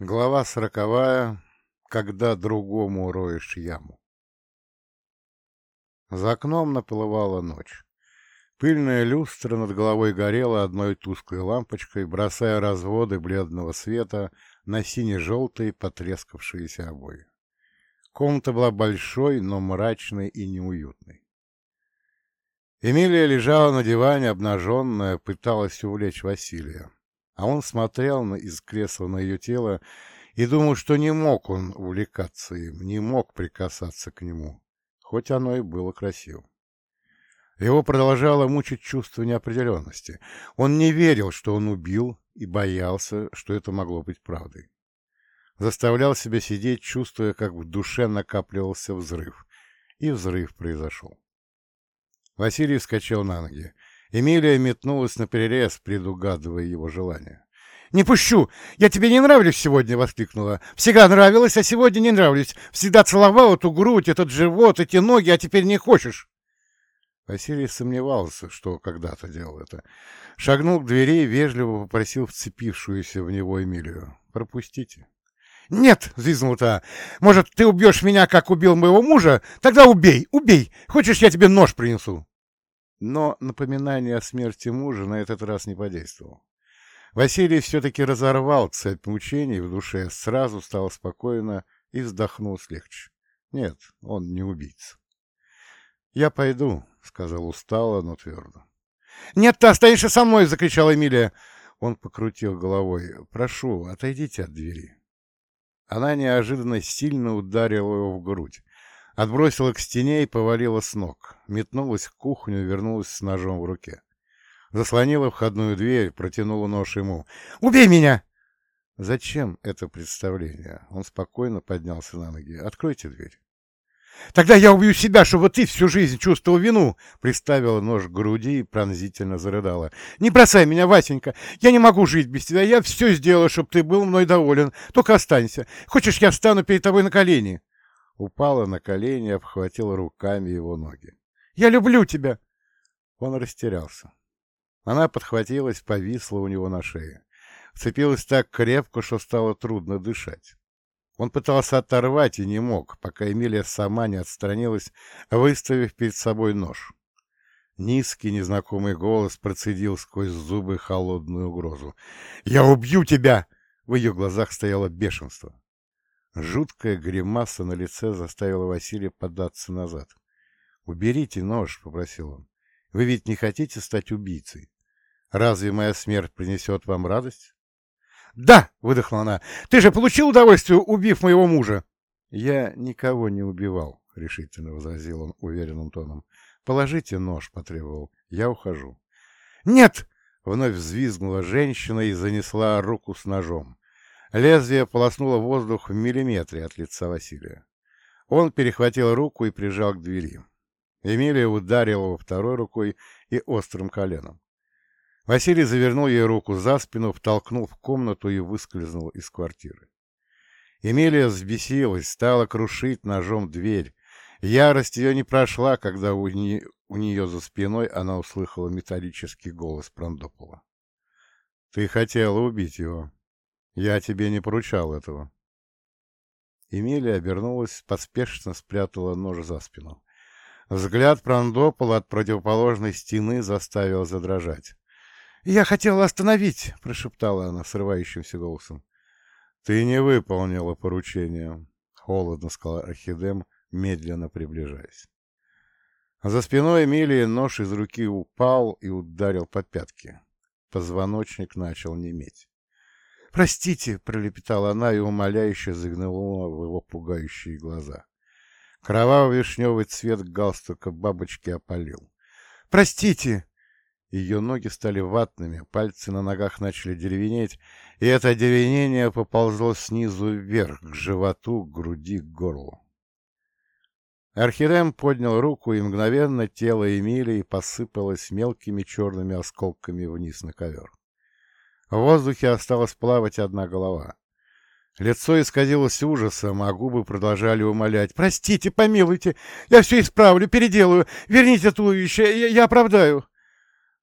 Глава сороковая. Когда другому роешь яму. За окном наплывала ночь. Пыльная люстра над головой горела одной тусклой лампочкой, бросая разводы бледного света на сине-желтые потрескавшиеся обои. Комната была большой, но мрачной и неуютной. Эмилия лежала на диване, обнаженная, пыталась увлечь Василия а он смотрел на, из кресла на ее тело и думал, что не мог он увлекаться им, не мог прикасаться к нему, хоть оно и было красиво. Его продолжало мучить чувство неопределенности. Он не верил, что он убил, и боялся, что это могло быть правдой. Заставлял себя сидеть, чувствуя, как в душе накапливался взрыв. И взрыв произошел. Василий вскочил на ноги. Эмилия метнулась на перерез, предугадывая его желание. «Не пущу! Я тебе не нравлюсь сегодня!» — воскликнула. «Всегда нравилась, а сегодня не нравлюсь. Всегда целовал эту грудь, этот живот, эти ноги, а теперь не хочешь!» Василий сомневался, что когда-то делал это. Шагнул к двери и вежливо попросил вцепившуюся в него Эмилию. «Пропустите». «Нет!» — взвизгнул та. «Может, ты убьешь меня, как убил моего мужа? Тогда убей, убей! Хочешь, я тебе нож принесу?» Но напоминание о смерти мужа на этот раз не подействовало. Василий все-таки разорвал цепь мучений в душе, сразу стал спокойно и вздохнул слегче. Нет, он не убийца. «Я пойду», — сказал устало, но твердо. «Нет, ты останешься со мной!» — закричала Эмилия. Он покрутил головой. «Прошу, отойдите от двери». Она неожиданно сильно ударила его в грудь. Отбросила к стене и повалила с ног. Метнулась в кухню, вернулась с ножом в руке. Заслонила входную дверь, протянула нож ему. «Убей меня!» «Зачем это представление?» Он спокойно поднялся на ноги. «Откройте дверь». «Тогда я убью себя, чтобы ты всю жизнь чувствовал вину!» Приставила нож к груди и пронзительно зарыдала. «Не бросай меня, Васенька! Я не могу жить без тебя! Я все сделаю, чтобы ты был мной доволен! Только останься! Хочешь, я встану перед тобой на колени?» Упала на колени и обхватила руками его ноги. «Я люблю тебя!» Он растерялся. Она подхватилась, повисла у него на шее. Вцепилась так крепко, что стало трудно дышать. Он пытался оторвать и не мог, пока Эмилия сама не отстранилась, выставив перед собой нож. Низкий незнакомый голос процедил сквозь зубы холодную угрозу. «Я убью тебя!» В ее глазах стояло бешенство. Жуткая гримаса на лице заставила Василия податься назад. «Уберите нож», — попросил он. «Вы ведь не хотите стать убийцей? Разве моя смерть принесет вам радость?» «Да!» — выдохнула она. «Ты же получил удовольствие, убив моего мужа!» «Я никого не убивал», — решительно возразил он уверенным тоном. «Положите нож», — потребовал. «Я ухожу». «Нет!» — вновь взвизгнула женщина и занесла руку с ножом. Лезвие полоснуло воздух в миллиметре от лица Василия. Он перехватил руку и прижал к двери. Эмилия ударила его второй рукой и острым коленом. Василий завернул ей руку за спину, втолкнул в комнату и выскользнул из квартиры. Эмилия взбесилась, стала крушить ножом дверь. Ярость ее не прошла, когда у, не... у нее за спиной она услыхала металлический голос Прондопола. — Ты хотела убить его, я тебе не поручал этого. Эмилия обернулась, поспешно спрятала нож за спину. Взгляд Прондопола от противоположной стены заставил задрожать. — Я хотела остановить, — прошептала она срывающимся голосом. — Ты не выполнила поручение, — холодно сказал Архидем, медленно приближаясь. За спиной Эмилии нож из руки упал и ударил по пятке. Позвоночник начал неметь. «Простите!» — пролепетала она и умоляюще заглянула в его пугающие глаза. Кровавый вишневый цвет галстука бабочки опалил. «Простите!» Ее ноги стали ватными, пальцы на ногах начали деревенеть, и это деревенение поползло снизу вверх, к животу, к груди, к горлу. Архирем поднял руку, и мгновенно тело Эмилии посыпалось мелкими черными осколками вниз на ковер. В воздухе осталась плавать одна голова. Лицо исказилось ужасом, а губы продолжали умолять. «Простите, помилуйте, я все исправлю, переделаю, верните туловище, я, я оправдаю».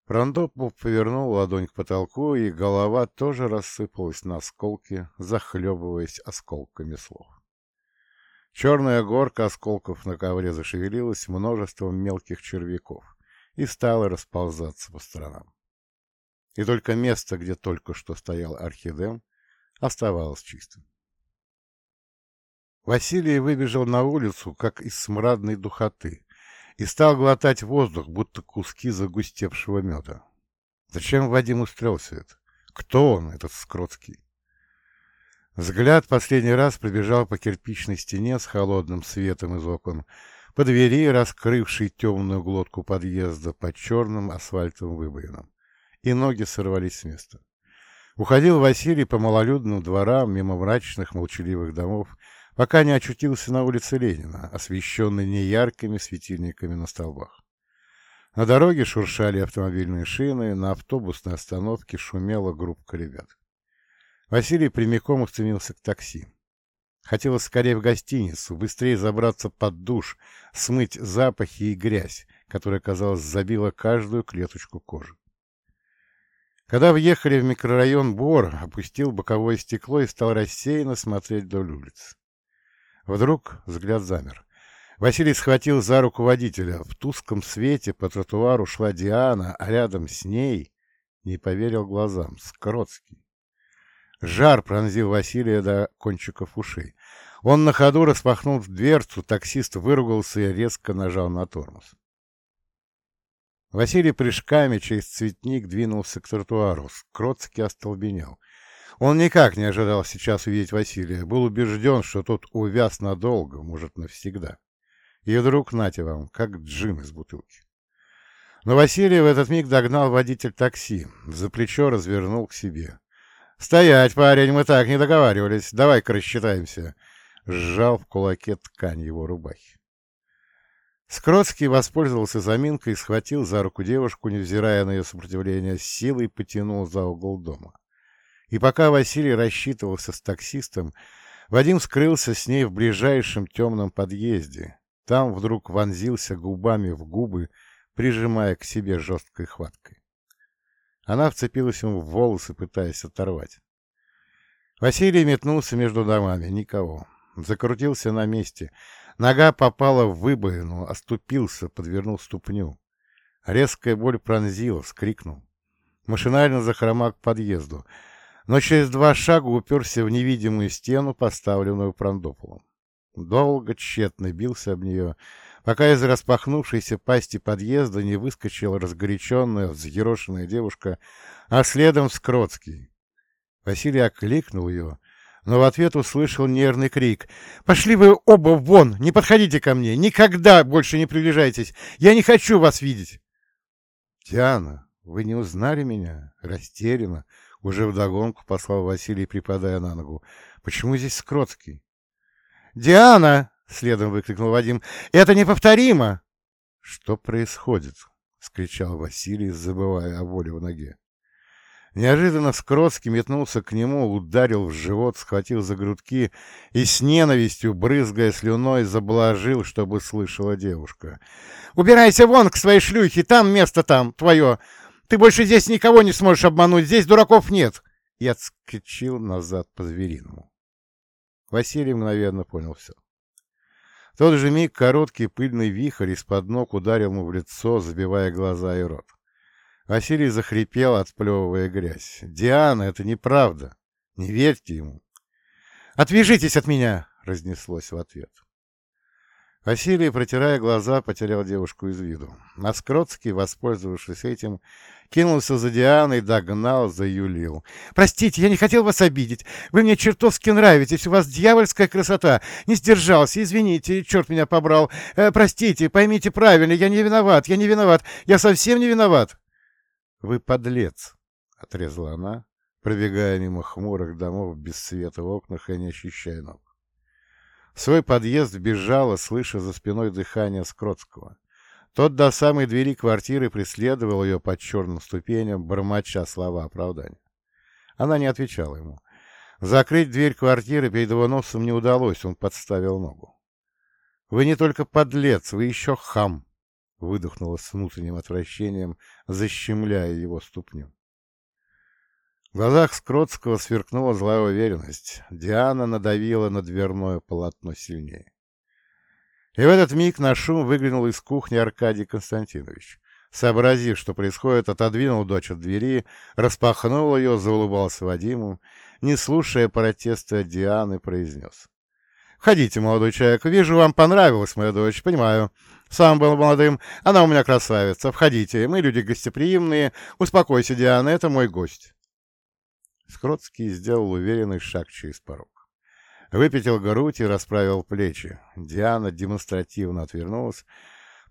Прондопов повернул ладонь к потолку, и голова тоже рассыпалась на осколки, захлебываясь осколками слов. Черная горка осколков на ковре зашевелилась множеством мелких червяков и стала расползаться по сторонам. И только место, где только что стоял орхидем, оставалось чистым. Василий выбежал на улицу, как из смрадной духоты, и стал глотать воздух, будто куски загустевшего меда. Зачем Вадим устроился это? Кто он, этот Скротский? Взгляд последний раз пробежал по кирпичной стене с холодным светом из окон, по двери, раскрывшей темную глотку подъезда, по черным асфальтовым выбоинам, и ноги сорвались с места. Уходил Василий по малолюдным дворам, мимо мрачных молчаливых домов, пока не очутился на улице Ленина, освещенной неяркими светильниками на столбах. На дороге шуршали автомобильные шины, на автобусной остановке шумела группка ребят. Василий прямиком устремился к такси. Хотелось скорее в гостиницу, быстрее забраться под душ, смыть запахи и грязь, которая, казалось, забила каждую клеточку кожи. Когда въехали в микрорайон Бор, опустил боковое стекло и стал рассеянно смотреть вдоль улиц. Вдруг взгляд замер. Василий схватил за руку водителя. В тусклом свете по тротуару шла Диана, а рядом с ней не поверил глазам. Скородский. Жар пронзил Василия до кончиков ушей. Он на ходу распахнул дверцу, таксист выругался и резко нажал на тормоз. Василий прыжками через цветник двинулся к тротуару. Скротский остолбенел. Он никак не ожидал сейчас увидеть Василия, был убежден, что тот увяз надолго, может, навсегда. И вдруг, нате вам, как джин из бутылки. Но Василия в этот миг догнал водитель такси, за плечо развернул к себе. «Стоять, парень, мы так не договаривались, давай-ка рассчитаемся!» Сжал в кулаке ткань его рубахи. Скротский воспользовался заминкой и схватил за руку девушку, невзирая на ее сопротивление, силой потянул за угол дома. И пока Василий рассчитывался с таксистом, Вадим скрылся с ней в ближайшем темном подъезде. Там вдруг вонзился губами в губы, прижимая к себе жесткой хваткой. Она вцепилась ему в волосы, пытаясь оторвать. Василий метнулся между домами. Никого. Закрутился на месте. Нога попала в выбоину, оступился, подвернул ступню. Резкая боль пронзила, вскрикнул. Машинально захромал к подъезду но через два шага уперся в невидимую стену, поставленную Прондополом. Долго тщетно бился об нее, пока из распахнувшейся пасти подъезда не выскочила разгоряченная, взъерошенная девушка, а следом Скротский. Василий окликнул ее, но в ответ услышал нервный крик. «Пошли вы оба вон! Не подходите ко мне! Никогда больше не приближайтесь! Я не хочу вас видеть!» «Диана, вы не узнали меня?» Растерянно, уже вдогонку послал Василий, припадая на ногу. «Почему здесь Скротский?» «Диана!» — следом выкрикнул Вадим. «Это неповторимо!» «Что происходит?» — скричал Василий, забывая о воле в ноге. Неожиданно Скротский метнулся к нему, ударил в живот, схватил за грудки и с ненавистью, брызгая слюной, заблажил, чтобы слышала девушка. «Убирайся вон к своей шлюхе! Там место там, твое! Ты больше здесь никого не сможешь обмануть, здесь дураков нет!» И отскочил назад по-звериному. Василий мгновенно понял все. В тот же миг короткий пыльный вихрь из-под ног ударил ему в лицо, забивая глаза и рот. Василий захрипел, отплевывая грязь. «Диана, это неправда! Не верьте ему!» «Отвяжитесь от меня!» — разнеслось в ответ. Василий, протирая глаза, потерял девушку из виду. Наскротский, воспользовавшись этим, кинулся за Дианой, догнал, заюлил. «Простите, я не хотел вас обидеть. Вы мне чертовски нравитесь, у вас дьявольская красота. Не сдержался, извините, черт меня побрал. Э, простите, поймите правильно, я не виноват, я не виноват, я совсем не виноват». «Вы подлец», — отрезала она, пробегая мимо хмурых домов без света в окнах и не ощущая ног. В свой подъезд бежала, слыша за спиной дыхание Скротского. Тот до самой двери квартиры преследовал ее под черным ступеням, бормоча слова оправдания. Она не отвечала ему. Закрыть дверь квартиры перед его носом не удалось, он подставил ногу. «Вы не только подлец, вы еще хам!» — выдохнула с внутренним отвращением, защемляя его ступню. В глазах Скротского сверкнула злая уверенность. Диана надавила на дверное полотно сильнее. И в этот миг на шум выглянул из кухни Аркадий Константинович. Сообразив, что происходит, отодвинул дочь от двери, распахнул ее, заулыбался Вадиму, не слушая протеста Дианы, произнес. «Входите, молодой человек. Вижу, вам понравилась моя дочь. Понимаю. Сам был молодым. Она у меня красавица. Входите. Мы люди гостеприимные. Успокойся, Диана, это мой гость». Скротский сделал уверенный шаг через порог. Выпятил грудь и расправил плечи. Диана демонстративно отвернулась,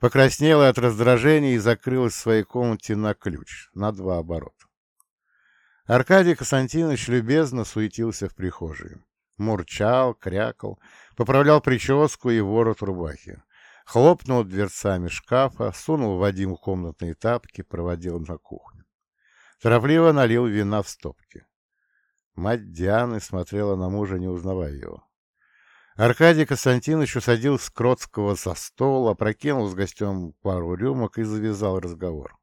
покраснела от раздражения и закрылась в своей комнате на ключ, на два оборота. Аркадий Константинович любезно суетился в прихожей. Мурчал, крякал, поправлял прическу и ворот рубахи. Хлопнул дверцами шкафа, сунул Вадиму комнатные тапки, проводил на кухню. Торопливо налил вина в стопки. Мать Дианы смотрела на мужа, не узнавая его. Аркадий Константинович усадил Скротского за стол, опрокинул с гостем пару рюмок и завязал разговор.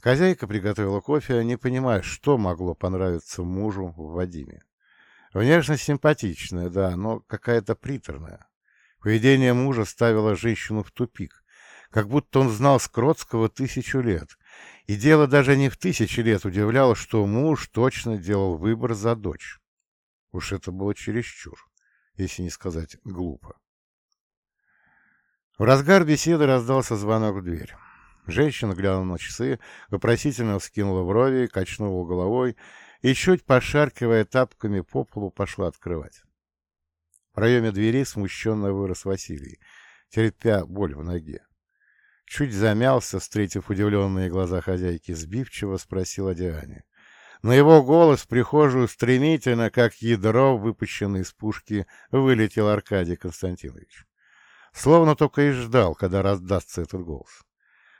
Хозяйка приготовила кофе, не понимая, что могло понравиться мужу в Вадиме. Внешность симпатичная, да, но какая-то приторная. Поведение мужа ставило женщину в тупик, как будто он знал Скротского тысячу лет. И дело даже не в тысячи лет удивляло, что муж точно делал выбор за дочь. Уж это было чересчур, если не сказать глупо. В разгар беседы раздался звонок в дверь. Женщина глянула на часы, вопросительно вскинула брови, качнула головой и, чуть пошаркивая тапками по полу, пошла открывать. В проеме двери смущенно вырос Василий, терпя боль в ноге. Чуть замялся, встретив удивленные глаза хозяйки, сбивчиво спросил о Диане. На его голос в прихожую стремительно, как ядро, выпущенное из пушки, вылетел Аркадий Константинович. Словно только и ждал, когда раздастся этот голос.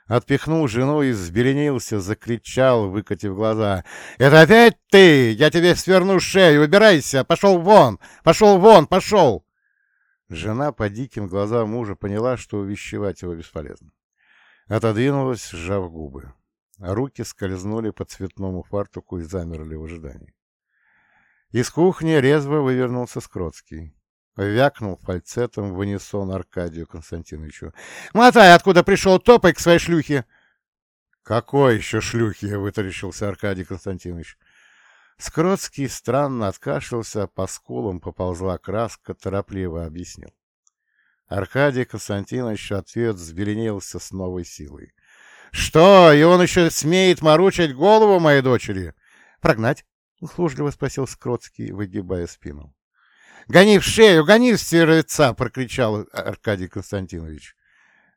Отпихнул жену и взбеленился, закричал, выкатив глаза. «Это опять ты! Я тебе сверну шею! Убирайся! Пошел вон! Пошел вон! Пошел!» Жена по диким глазам мужа поняла, что увещевать его бесполезно. Отодвинулась, сжав губы руки скользнули по цветному фартуку и замерли в ожидании. Из кухни резво вывернулся Скротский. Вякнул фальцетом в унисон Аркадию Константиновичу. «Мотай, откуда пришел, топай к своей шлюхе!» «Какой еще шлюхе?» — вытаращился Аркадий Константинович. Скротский странно откашлялся, по скулам поползла краска, торопливо объяснил. Аркадий Константинович ответ взбеленился с новой силой. «Что, и он еще смеет морочить голову моей дочери?» «Прогнать?» — услужливо спросил Скротский, выгибая спину. «Гони в шею, гони в стервеца!» — прокричал Аркадий Константинович.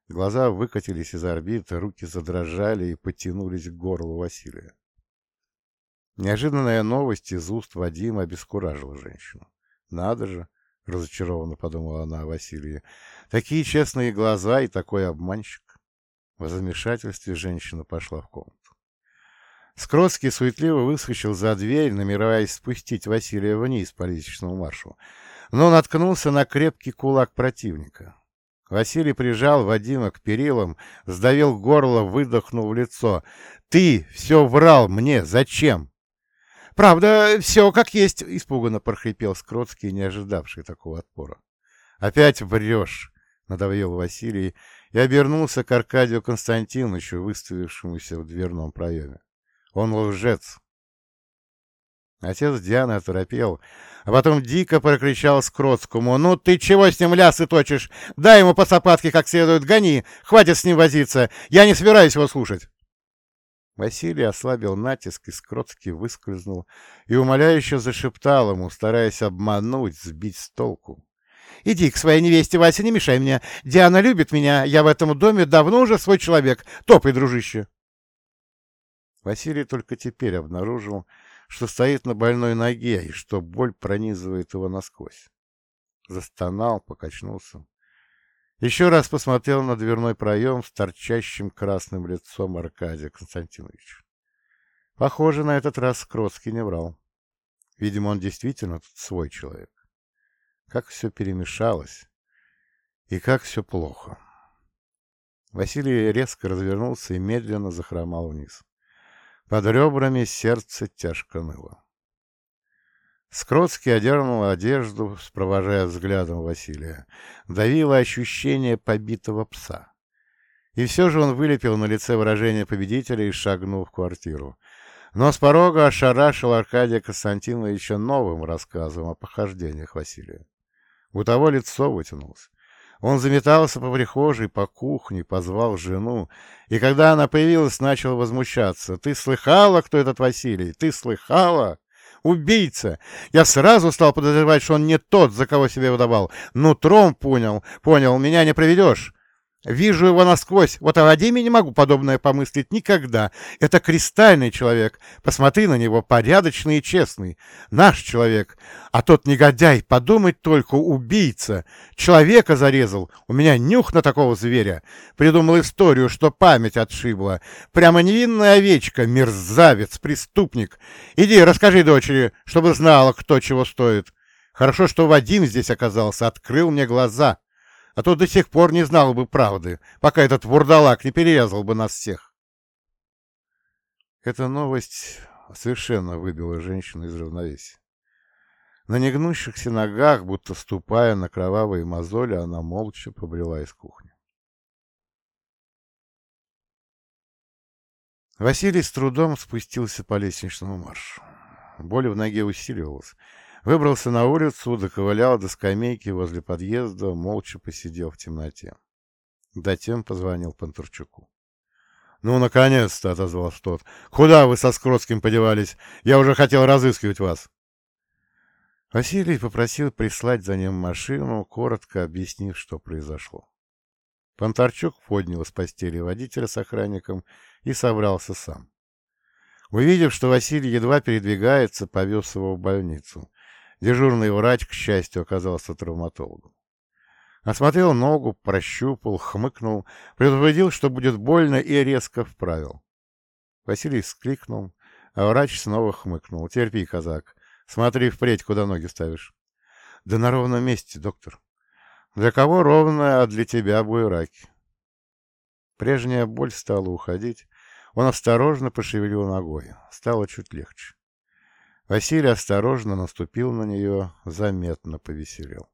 Глаза выкатились из орбиты, руки задрожали и потянулись к горлу Василия. Неожиданная новость из уст Вадима обескуражила женщину. «Надо же!» — разочарованно подумала она о Василии. «Такие честные глаза и такой обманщик!» В замешательстве женщина пошла в комнату. Скротский суетливо выскочил за дверь, намереваясь спустить Василия вниз по лестничному маршу, но наткнулся на крепкий кулак противника. Василий прижал Вадима к перилам, сдавил горло, выдохнул в лицо. «Ты все врал мне! Зачем?» «Правда, все как есть!» — испуганно прохрипел Скротский, не ожидавший такого отпора. «Опять врешь!» — надавил Василий и обернулся к Аркадию Константиновичу, выставившемуся в дверном проеме. Он лжец. Отец Дианы оторопел, а потом дико прокричал Скротскому. «Ну ты чего с ним лясы точишь? Дай ему по сапатке как следует, гони! Хватит с ним возиться! Я не собираюсь его слушать!» Василий ослабил натиск, и Скротский выскользнул и умоляюще зашептал ему, стараясь обмануть, сбить с толку. Иди к своей невесте, Вася, не мешай мне. Диана любит меня, я в этом доме давно уже свой человек. Топай, дружище. Василий только теперь обнаружил, что стоит на больной ноге и что боль пронизывает его насквозь. Застонал, покачнулся. Еще раз посмотрел на дверной проем с торчащим красным лицом Аркадия Константиновича. Похоже, на этот раз Скротский не врал. Видимо, он действительно тут свой человек. Как все перемешалось и как все плохо. Василий резко развернулся и медленно захромал вниз. Под ребрами сердце тяжко ныло. Скротский одернул одежду, провожая взглядом Василия. Давило ощущение побитого пса. И все же он вылепил на лице выражение победителя и шагнул в квартиру. Но с порога ошарашил Аркадия Константиновича новым рассказом о похождениях Василия. У того лицо вытянулось. Он заметался по прихожей, по кухне, позвал жену, и когда она появилась, начал возмущаться. «Ты слыхала, кто этот Василий? Ты слыхала?» Убийца! Я сразу стал подозревать, что он не тот, за кого себе выдавал. Нутром понял, понял, меня не проведешь. Вижу его насквозь. Вот о Вадиме не могу подобное помыслить никогда. Это кристальный человек. Посмотри на него, порядочный и честный. Наш человек. А тот негодяй, подумать только, убийца. Человека зарезал. У меня нюх на такого зверя. Придумал историю, что память отшибла. Прямо невинная овечка, мерзавец, преступник. Иди, расскажи дочери, чтобы знала, кто чего стоит. Хорошо, что Вадим здесь оказался, открыл мне глаза а то до сих пор не знал бы правды, пока этот вурдалак не перерезал бы нас всех. Эта новость совершенно выбила женщину из равновесия. На негнущихся ногах, будто ступая на кровавые мозоли, она молча побрела из кухни. Василий с трудом спустился по лестничному маршу. Боль в ноге усиливалась, Выбрался на улицу, доковылял до скамейки возле подъезда, молча посидел в темноте. Затем позвонил Пантурчуку. «Ну, наконец-то!» — отозвался тот. «Куда вы со Скротским подевались? Я уже хотел разыскивать вас!» Василий попросил прислать за ним машину, коротко объяснив, что произошло. Понтарчук поднял с постели водителя с охранником и собрался сам. Увидев, что Василий едва передвигается, повез его в больницу. Дежурный врач, к счастью, оказался травматологом. Осмотрел ногу, прощупал, хмыкнул, предупредил, что будет больно, и резко вправил. Василий скликнул, а врач снова хмыкнул. «Терпи, казак. Смотри впредь, куда ноги ставишь». «Да на ровном месте, доктор». «Для кого ровно, а для тебя буераки». Прежняя боль стала уходить. Он осторожно пошевелил ногой. Стало чуть легче. Василий осторожно наступил на нее, заметно повеселел.